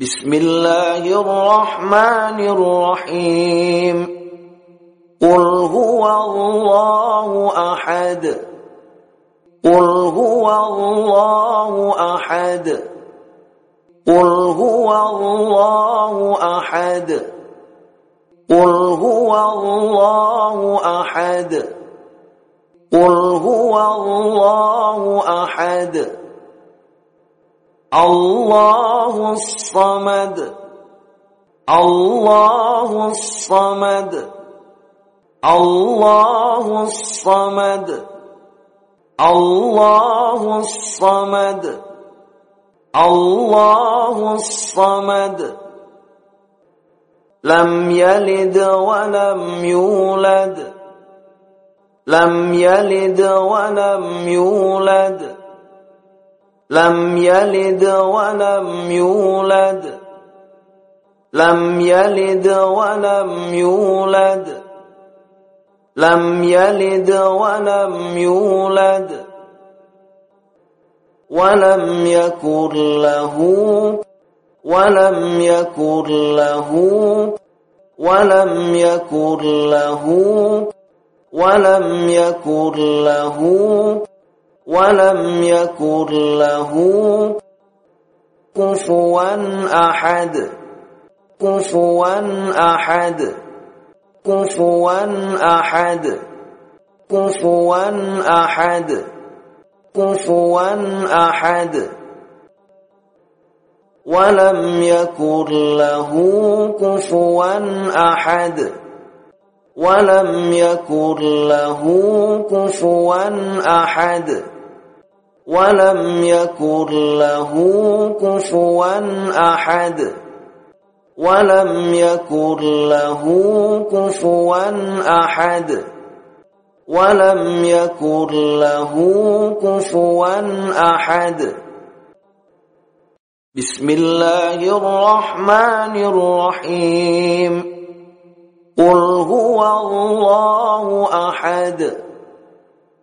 بسم الله الرحمن الرحيم. قل هو الله أحد. قل هو الله أحد. قل هو الله أحد. قل هو الله أحد. قل هو الله أحد. الله الصمد. الله الصمد. الله الصمد. الله الصمد. الله الصمد. لم يلد ولم يولد. لم يلد ولم يولد. لم يلد ولم يولد. لم يلد ولم يولد. لم يلد ولم يولد. ولم يكن له ولم يكن له ولم يكن له ولم يكن له. ولم يكن له كفوا أحد. كفوا أحد. كفوا أحد. كفوا أحد. كفوا أحد. ولم يكن له كفوا أحد. ولم يكن له كفوا أحد. ولم يكن له كفوا أحد. ولم يكن له كفوا أحد. ولم يكن له كفوا أحد. بسم الله الرحمن الرحيم. قل هو الله أحد.